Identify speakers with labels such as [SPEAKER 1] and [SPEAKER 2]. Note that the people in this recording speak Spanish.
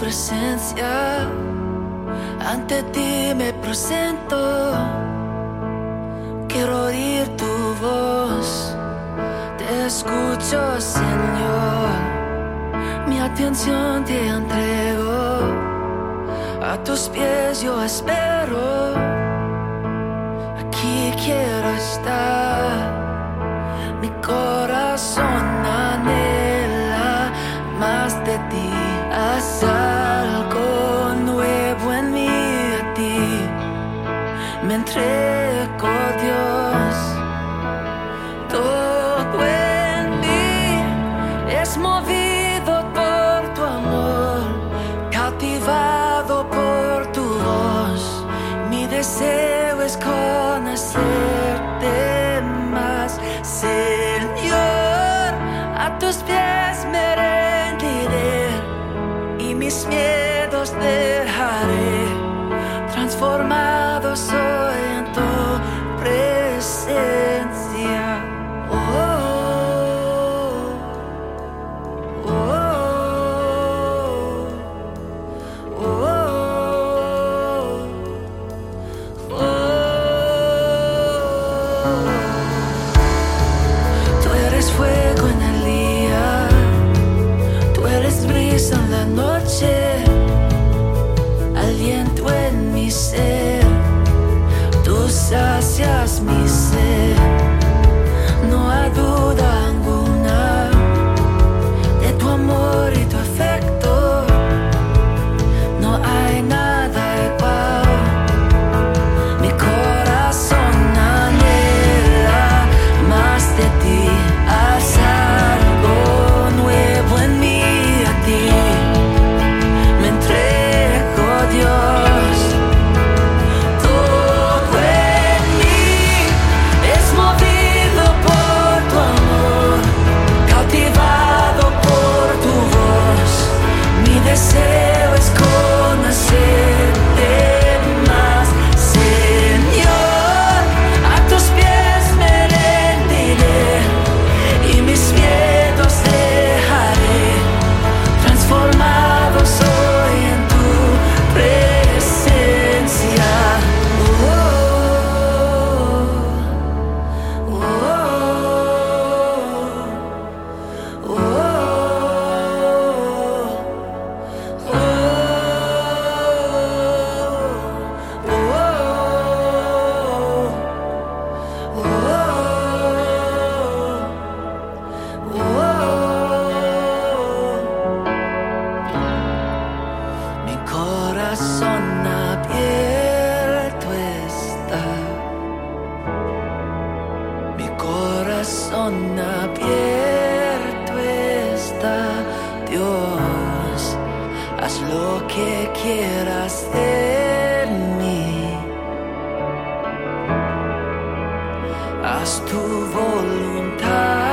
[SPEAKER 1] presencia, ante ti me presento, quiero oír tu voz, te escucho Señor, mi atención te entrego, a tus pies yo espero, aquí quiero estar, mi corazón anhela más de ti. just be sacias mi sed, no hay duda alguna de tu amor y tu afecto, no hay nada igual, mi corazón anhela más de ti. Oh, mi corazón abierto está. Mi corazón abierto está. Dios, haz lo que quieras en mí. Haz tu voluntad.